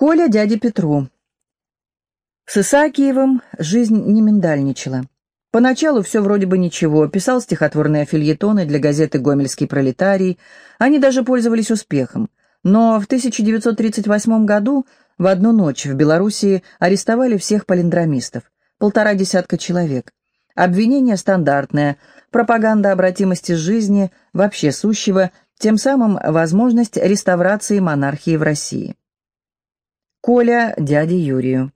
Коля дяде Петру. С Исаакиевым жизнь не миндальничала. Поначалу все вроде бы ничего, писал стихотворные фильетоны для газеты «Гомельский пролетарий», они даже пользовались успехом. Но в 1938 году в одну ночь в Белоруссии арестовали всех палиндромистов, полтора десятка человек. Обвинение стандартное, пропаганда обратимости жизни, вообще сущего, тем самым возможность реставрации монархии в России. Коля дяде Юрию.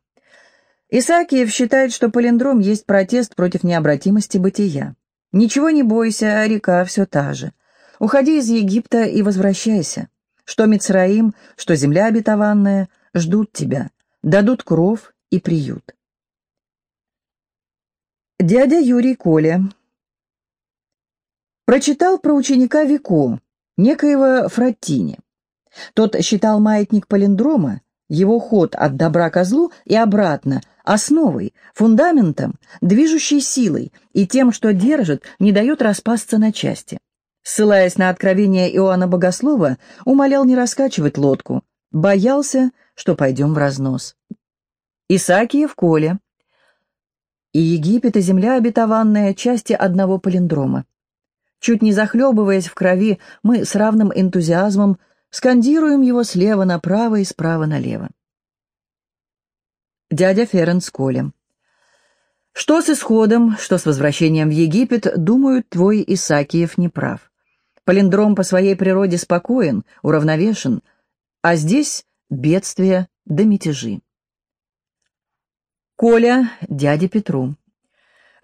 Исаакиев считает, что палиндром есть протест против необратимости бытия. Ничего не бойся, а река все та же. Уходи из Египта и возвращайся. Что Мицраим, что земля обетованная ждут тебя, дадут кров и приют. Дядя Юрий Коля прочитал про ученика Вико, некоего Фраттини. Тот считал маятник палиндрома его ход от добра ко злу и обратно, основой, фундаментом, движущей силой и тем, что держит, не дает распасться на части. Ссылаясь на откровение Иоанна Богослова, умолял не раскачивать лодку, боялся, что пойдем в разнос. Исаакиев Коля. И Египет, и земля обетованная — части одного палиндрома. Чуть не захлебываясь в крови, мы с равным энтузиазмом Скандируем его слева направо и справа налево. Дядя Ференс Коля. Что с исходом, что с возвращением в Египет, думают, твой Исакиев не прав. Полиндром по своей природе спокоен, уравновешен, а здесь бедствие да мятежи. Коля, дяде Петру.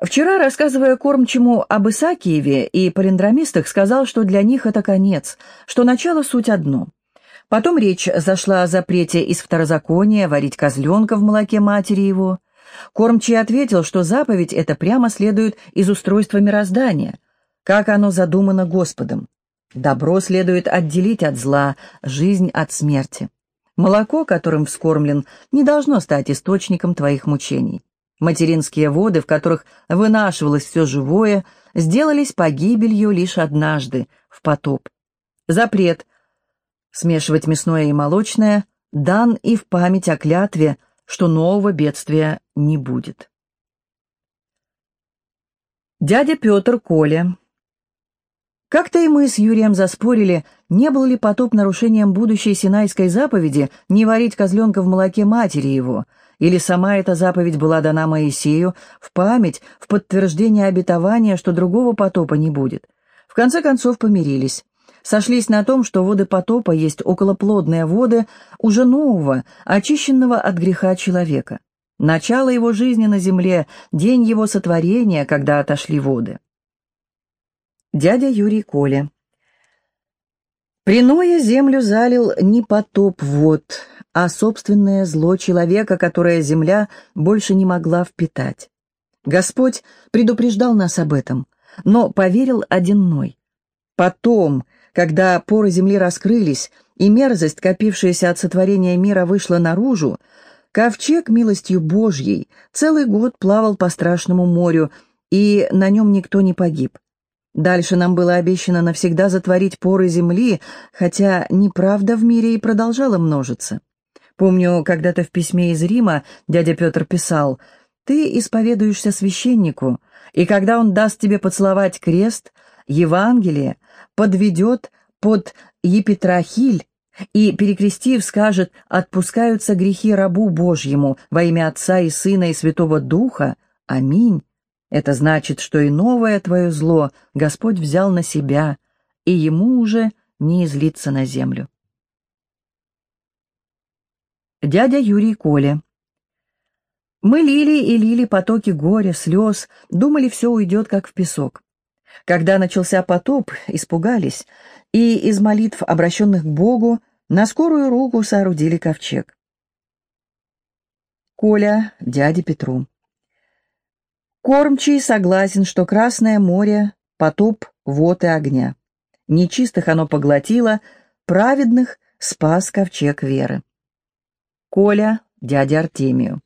Вчера, рассказывая кормчему об Исаакиеве и палиндромистах, сказал, что для них это конец, что начало суть одно. Потом речь зашла о запрете из второзакония варить козленка в молоке матери его. Кормчий ответил, что заповедь эта прямо следует из устройства мироздания, как оно задумано Господом. Добро следует отделить от зла, жизнь от смерти. Молоко, которым вскормлен, не должно стать источником твоих мучений. Материнские воды, в которых вынашивалось все живое, сделались погибелью лишь однажды, в потоп. Запрет смешивать мясное и молочное дан и в память о клятве, что нового бедствия не будет. Дядя Петр Коля Как-то и мы с Юрием заспорили, не был ли потоп нарушением будущей Синайской заповеди не варить козленка в молоке матери его – или сама эта заповедь была дана Моисею в память, в подтверждение обетования, что другого потопа не будет. В конце концов помирились. Сошлись на том, что воды потопа есть околоплодные воды уже нового, очищенного от греха человека. Начало его жизни на земле, день его сотворения, когда отошли воды. Дядя Юрий Коля Приное землю залил не потоп вод, а собственное зло человека, которое земля больше не могла впитать. Господь предупреждал нас об этом, но поверил один Ной. Потом, когда поры земли раскрылись, и мерзость, копившаяся от сотворения мира, вышла наружу, ковчег милостью Божьей целый год плавал по страшному морю, и на нем никто не погиб. Дальше нам было обещано навсегда затворить поры земли, хотя неправда в мире и продолжала множиться. Помню, когда-то в письме из Рима дядя Петр писал, «Ты исповедуешься священнику, и когда он даст тебе поцеловать крест, Евангелие подведет под епитрахиль и, перекрестив, скажет, отпускаются грехи рабу Божьему во имя Отца и Сына и Святого Духа. Аминь. Это значит, что и новое твое зло Господь взял на себя, и ему уже не излиться на землю дядя Юрий Коля. Мы лили и лили потоки горя, слез, думали, все уйдет, как в песок. Когда начался потоп, испугались, и из молитв, обращенных к Богу, на скорую руку соорудили ковчег. Коля, дяде Петру. Кормчий согласен, что Красное море — потоп вод и огня. Нечистых оно поглотило, праведных спас ковчег веры. Коля, дядя Артемию.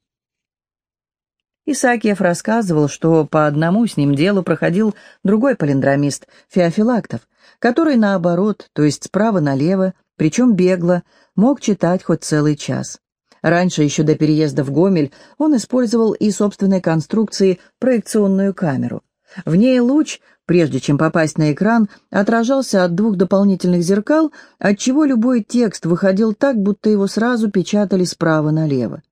Исаакиев рассказывал, что по одному с ним делу проходил другой палиндромист, Феофилактов, который наоборот, то есть справа налево, причем бегло, мог читать хоть целый час. Раньше, еще до переезда в Гомель, он использовал и собственной конструкции проекционную камеру. В ней луч, прежде чем попасть на экран, отражался от двух дополнительных зеркал, отчего любой текст выходил так, будто его сразу печатали справа налево.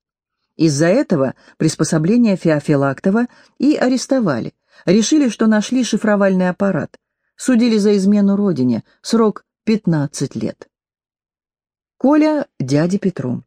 Из-за этого приспособление Феофилактова и арестовали. Решили, что нашли шифровальный аппарат. Судили за измену родине, срок 15 лет. Коля дяде Петру.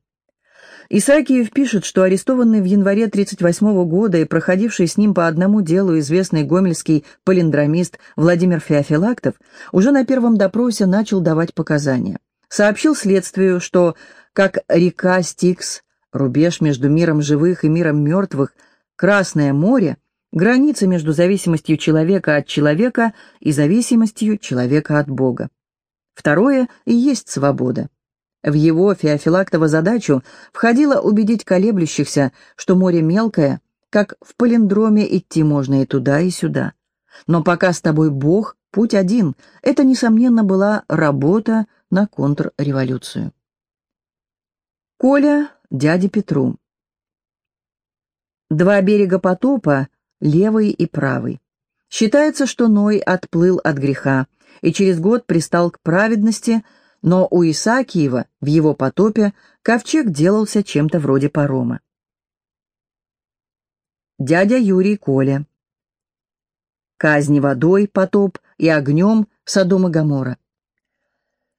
Исаакиев пишет, что арестованный в январе 1938 года и проходивший с ним по одному делу известный гомельский палиндромист Владимир Феофилактов уже на первом допросе начал давать показания. Сообщил следствию, что как река Стикс, рубеж между миром живых и миром мертвых, Красное море, граница между зависимостью человека от человека и зависимостью человека от Бога. Второе и есть свобода. В его Феофилактова задачу входило убедить колеблющихся, что море мелкое, как в палиндроме идти можно и туда, и сюда. Но пока с тобой Бог, путь один. Это, несомненно, была работа на контрреволюцию. Коля дяде Петру. Два берега потопа, левый и правый. Считается, что Ной отплыл от греха и через год пристал к праведности – но у Исаакиева в его потопе ковчег делался чем-то вроде парома. Дядя Юрий Коля. Казни водой, потоп и огнем Содом и Гоморра.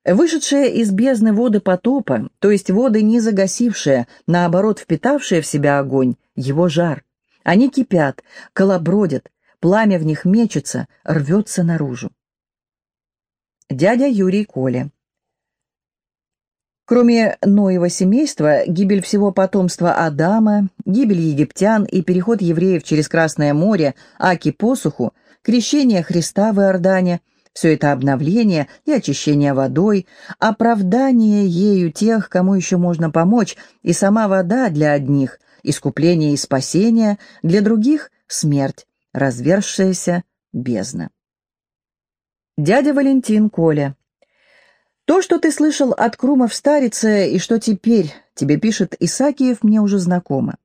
Вышедшие из бездны воды потопа, то есть воды не загасившие, наоборот впитавшие в себя огонь, его жар. Они кипят, колобродят, пламя в них мечется, рвется наружу. Дядя Юрий Коля. Кроме Ноева семейства, гибель всего потомства Адама, гибель египтян и переход евреев через Красное море, Аки посуху, крещение Христа в Иордане – все это обновление и очищение водой, оправдание ею тех, кому еще можно помочь, и сама вода для одних – искупление и спасение, для других – смерть, развершаяся бездна. Дядя Валентин Коля то, что ты слышал от Крума в Старице и что теперь тебе пишет Исакиев, мне уже знакомо.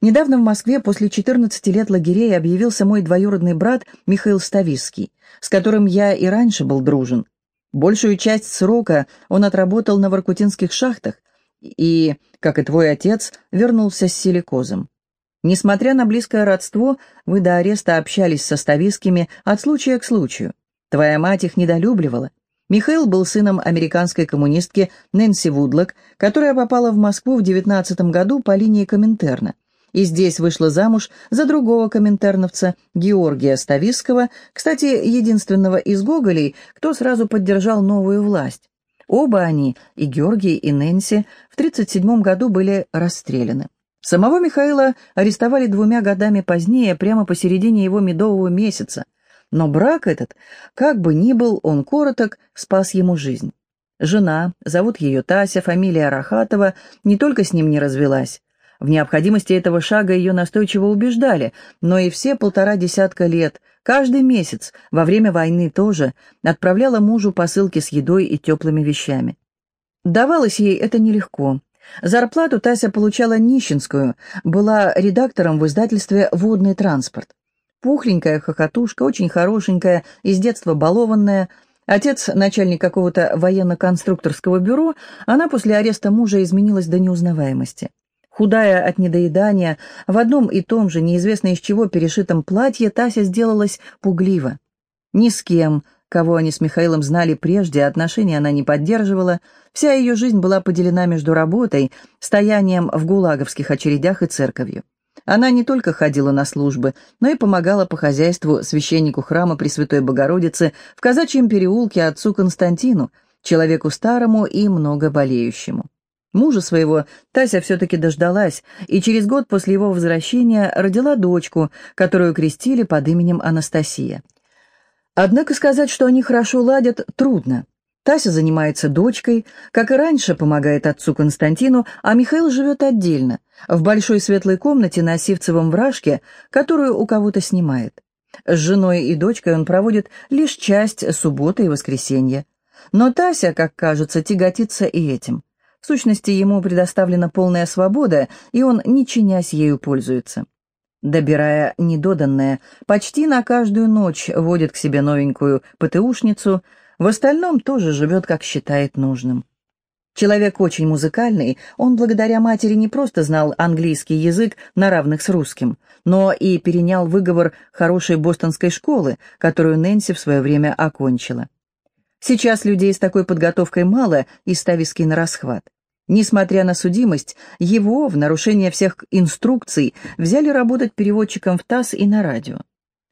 Недавно в Москве после 14 лет лагерей объявился мой двоюродный брат Михаил Ставицкий, с которым я и раньше был дружен. Большую часть срока он отработал на воркутинских шахтах и, как и твой отец, вернулся с силикозом. Несмотря на близкое родство, вы до ареста общались со Ставицкими от случая к случаю. Твоя мать их недолюбливала. Михаил был сыном американской коммунистки Нэнси Вудлок, которая попала в Москву в 19 году по линии Коминтерна. И здесь вышла замуж за другого коминтерновца, Георгия Ставиского, кстати, единственного из Гоголей, кто сразу поддержал новую власть. Оба они, и Георгий, и Нэнси, в 1937 году были расстреляны. Самого Михаила арестовали двумя годами позднее, прямо посередине его медового месяца, но брак этот, как бы ни был он короток, спас ему жизнь. Жена, зовут ее Тася, фамилия Рахатова, не только с ним не развелась. В необходимости этого шага ее настойчиво убеждали, но и все полтора десятка лет, каждый месяц, во время войны тоже, отправляла мужу посылки с едой и теплыми вещами. Давалось ей это нелегко. Зарплату Тася получала нищенскую, была редактором в издательстве «Водный транспорт». Пухленькая хохотушка, очень хорошенькая, из детства балованная. Отец — начальник какого-то военно-конструкторского бюро, она после ареста мужа изменилась до неузнаваемости. Худая от недоедания, в одном и том же, неизвестно из чего перешитом платье, Тася сделалась пугливо. Ни с кем, кого они с Михаилом знали прежде, отношения она не поддерживала, вся ее жизнь была поделена между работой, стоянием в гулаговских очередях и церковью. Она не только ходила на службы, но и помогала по хозяйству священнику храма Пресвятой Богородицы в казачьем переулке отцу Константину, человеку старому и много болеющему. Мужа своего Тася все-таки дождалась, и через год после его возвращения родила дочку, которую крестили под именем Анастасия. Однако сказать, что они хорошо ладят, трудно. Тася занимается дочкой, как и раньше помогает отцу Константину, а Михаил живет отдельно, в большой светлой комнате на Сивцевом вражке, которую у кого-то снимает. С женой и дочкой он проводит лишь часть субботы и воскресенья. Но Тася, как кажется, тяготится и этим. В сущности, ему предоставлена полная свобода, и он, не чинясь ею, пользуется. Добирая недоданное, почти на каждую ночь водит к себе новенькую ПТУшницу, в остальном тоже живет, как считает нужным. Человек очень музыкальный, он благодаря матери не просто знал английский язык на равных с русским, но и перенял выговор хорошей бостонской школы, которую Нэнси в свое время окончила. Сейчас людей с такой подготовкой мало, и Ставиский на расхват. Несмотря на судимость, его, в нарушение всех инструкций, взяли работать переводчиком в ТАСС и на радио.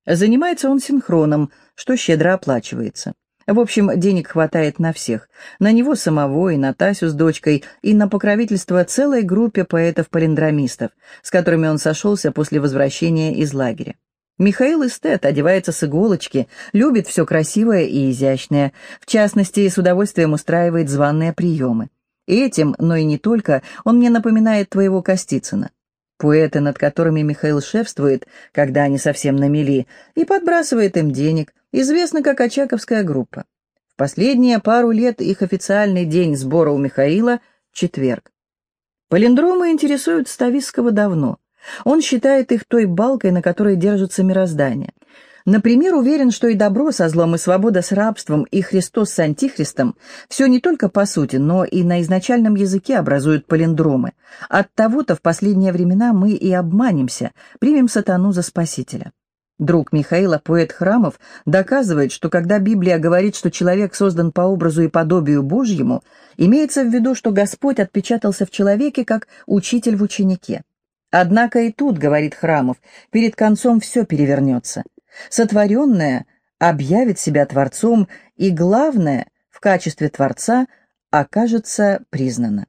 Занимается он синхроном, что щедро оплачивается. В общем, денег хватает на всех. На него самого и на Тасю с дочкой, и на покровительство целой группе поэтов-палиндромистов, с которыми он сошелся после возвращения из лагеря. Михаил эстет, одевается с иголочки, любит все красивое и изящное, в частности, с удовольствием устраивает званные приемы. Этим, но и не только, он мне напоминает твоего Костицына. Поэты, над которыми Михаил шефствует, когда они совсем на мели, и подбрасывает им денег, известно как Очаковская группа. В последние пару лет их официальный день сбора у Михаила — четверг. Палиндромы интересуют Стависского давно. Он считает их той балкой, на которой держится мироздание. Например, уверен, что и добро со злом, и свобода с рабством, и Христос с антихристом все не только по сути, но и на изначальном языке образуют палиндромы. От того-то в последние времена мы и обманемся, примем сатану за спасителя. Друг Михаила, поэт Храмов, доказывает, что когда Библия говорит, что человек создан по образу и подобию Божьему, имеется в виду, что Господь отпечатался в человеке как учитель в ученике. Однако и тут, говорит Храмов, перед концом все перевернется. Сотворенное объявит себя Творцом, и главное, в качестве Творца окажется признано.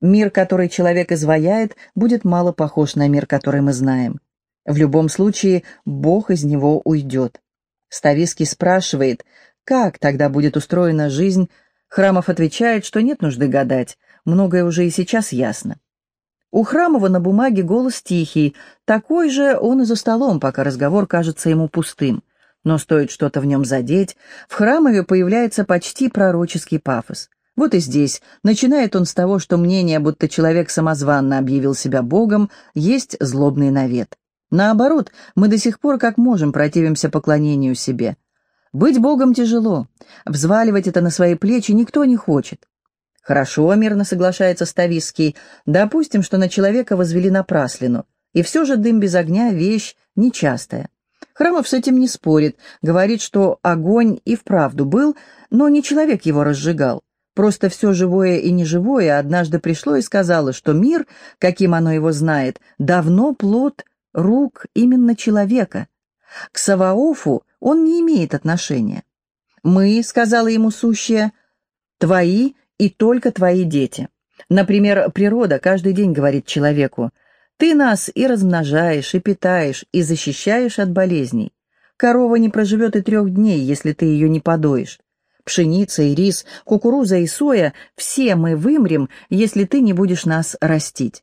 Мир, который человек изваяет, будет мало похож на мир, который мы знаем. В любом случае, Бог из него уйдет. Ставиский спрашивает, как тогда будет устроена жизнь. Храмов отвечает, что нет нужды гадать, многое уже и сейчас ясно. У Храмова на бумаге голос тихий, такой же он и за столом, пока разговор кажется ему пустым. Но стоит что-то в нем задеть, в Храмове появляется почти пророческий пафос. Вот и здесь начинает он с того, что мнение, будто человек самозванно объявил себя Богом, есть злобный навет. Наоборот, мы до сих пор как можем противимся поклонению себе. Быть Богом тяжело, взваливать это на свои плечи никто не хочет. Хорошо, мирно соглашается Ставиский, допустим, что на человека возвели напраслину, и все же дым без огня — вещь нечастая. Храмов с этим не спорит, говорит, что огонь и вправду был, но не человек его разжигал. Просто все живое и неживое однажды пришло и сказало, что мир, каким оно его знает, давно плод рук именно человека. К Саваофу он не имеет отношения. «Мы», — сказала ему сущая, — «твои и только твои дети». Например, природа каждый день говорит человеку, «Ты нас и размножаешь, и питаешь, и защищаешь от болезней. Корова не проживет и трех дней, если ты ее не подоишь. Пшеница и рис, кукуруза и соя — все мы вымрем, если ты не будешь нас растить».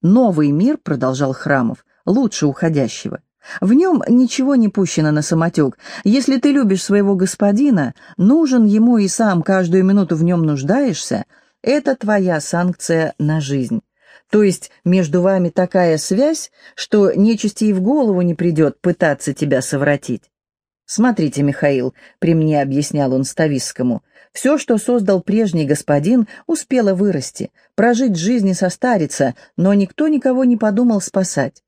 «Новый мир», — продолжал Храмов, лучше уходящего. В нем ничего не пущено на самотек. Если ты любишь своего господина, нужен ему и сам каждую минуту в нем нуждаешься, это твоя санкция на жизнь. То есть между вами такая связь, что нечисти и в голову не придет пытаться тебя совратить. «Смотрите, Михаил», — при мне объяснял он Стависскому, «все, что создал прежний господин, успело вырасти, прожить жизнь и состариться, но никто никого не подумал спасать.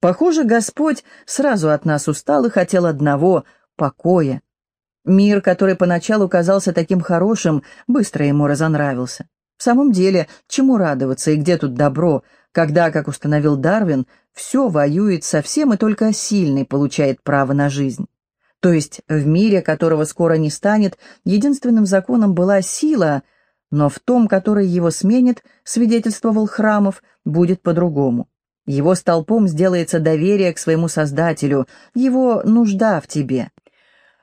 Похоже, Господь сразу от нас устал и хотел одного — покоя. Мир, который поначалу казался таким хорошим, быстро ему разонравился. В самом деле, чему радоваться и где тут добро, когда, как установил Дарвин, все воюет со всем и только сильный получает право на жизнь? То есть в мире, которого скоро не станет, единственным законом была сила, но в том, который его сменит, свидетельствовал Храмов, будет по-другому. Его столпом сделается доверие к своему Создателю, его нужда в тебе.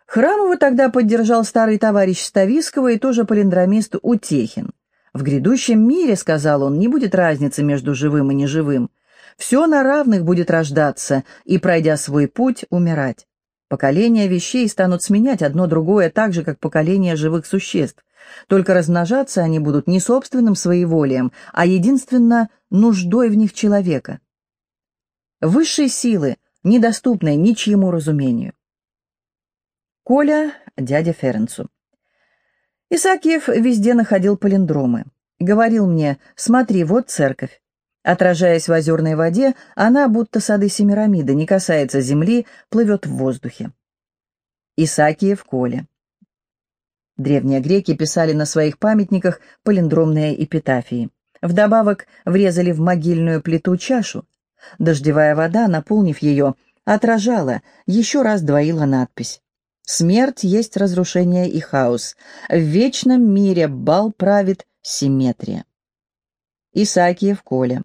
Храмова тогда поддержал старый товарищ Ставиского и тоже палиндромист Утехин. В грядущем мире, сказал он, не будет разницы между живым и неживым. Все на равных будет рождаться и, пройдя свой путь, умирать. Поколения вещей станут сменять одно другое так же, как поколения живых существ. только размножаться они будут не собственным своеволием, а единственно нуждой в них человека. Высшие силы, недоступные ничьему разумению. Коля, дядя Ференцу. Исаакиев везде находил палиндромы. Говорил мне, смотри, вот церковь. Отражаясь в озерной воде, она, будто сады Семирамиды, не касается земли, плывет в воздухе. Исаакиев Коля. Древние греки писали на своих памятниках палиндромные эпитафии. Вдобавок врезали в могильную плиту чашу. Дождевая вода, наполнив ее, отражала, еще раз двоила надпись. «Смерть есть разрушение и хаос. В вечном мире бал правит симметрия». Исаакиев Коля.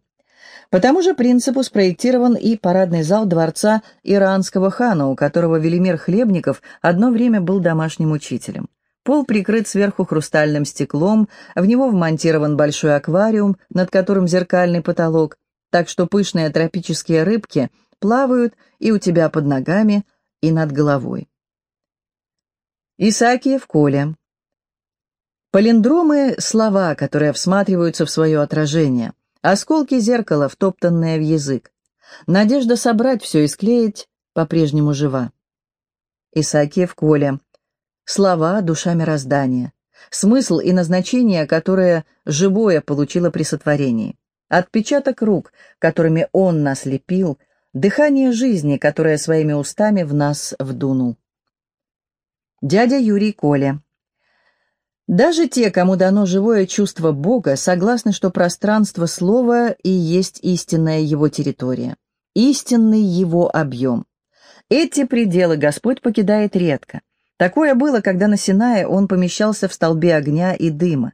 По тому же принципу спроектирован и парадный зал дворца иранского хана, у которого Велимир Хлебников одно время был домашним учителем. Пол прикрыт сверху хрустальным стеклом, в него вмонтирован большой аквариум, над которым зеркальный потолок, так что пышные тропические рыбки плавают и у тебя под ногами, и над головой. Исаакиев Коля. Полиндромы — слова, которые всматриваются в свое отражение. Осколки зеркала, втоптанные в язык. Надежда собрать все и склеить по-прежнему жива. Исаакиев Коля. Слова — душа мироздания. Смысл и назначение, которое живое получило при сотворении. Отпечаток рук, которыми он нас лепил, дыхание жизни, которое своими устами в нас вдунул. Дядя Юрий Коля. Даже те, кому дано живое чувство Бога, согласны, что пространство слова и есть истинная его территория, истинный его объем. Эти пределы Господь покидает редко. Такое было, когда на Синае он помещался в столбе огня и дыма.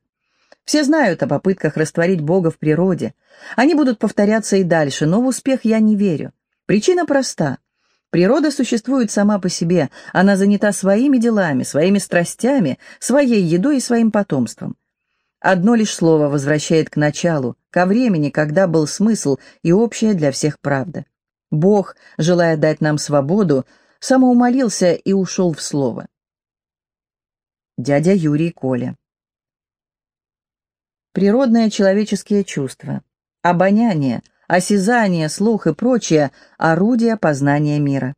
Все знают о попытках растворить Бога в природе. Они будут повторяться и дальше, но в успех я не верю. Причина проста. Природа существует сама по себе, она занята своими делами, своими страстями, своей едой и своим потомством. Одно лишь слово возвращает к началу, ко времени, когда был смысл и общая для всех правда. Бог, желая дать нам свободу, самоумолился и ушел в слово. Дядя Юрий Коля Природные человеческие чувства, обоняние — осязание, слух и прочее – орудия познания мира.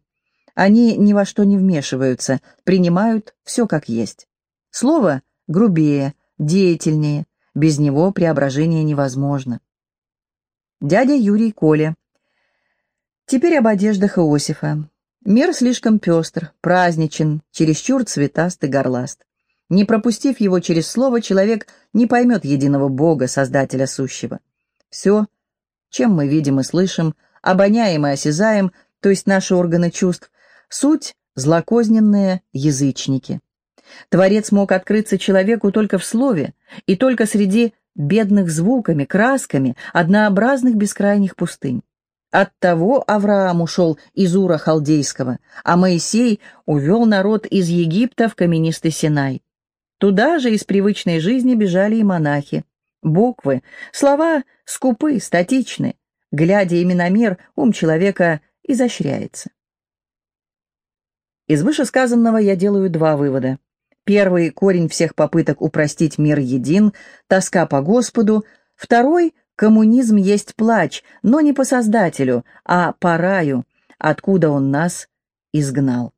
Они ни во что не вмешиваются, принимают все как есть. Слово грубее, деятельнее, без него преображение невозможно. Дядя Юрий Коля. Теперь об одеждах Иосифа. Мир слишком пестр, праздничен, чересчур цветаст и горласт. Не пропустив его через слово, человек не поймет единого Бога, Создателя сущего. Все чем мы видим и слышим, обоняем и осязаем, то есть наши органы чувств, суть – злокозненные язычники. Творец мог открыться человеку только в слове и только среди бедных звуками, красками, однообразных бескрайних пустынь. Оттого Авраам ушел из Ура Халдейского, а Моисей увел народ из Египта в каменистый Синай. Туда же из привычной жизни бежали и монахи. Буквы, слова скупы, статичны. Глядя ими на мир, ум человека изощряется. Из вышесказанного я делаю два вывода. Первый — корень всех попыток упростить мир един, тоска по Господу. Второй — коммунизм есть плач, но не по Создателю, а по раю, откуда он нас изгнал.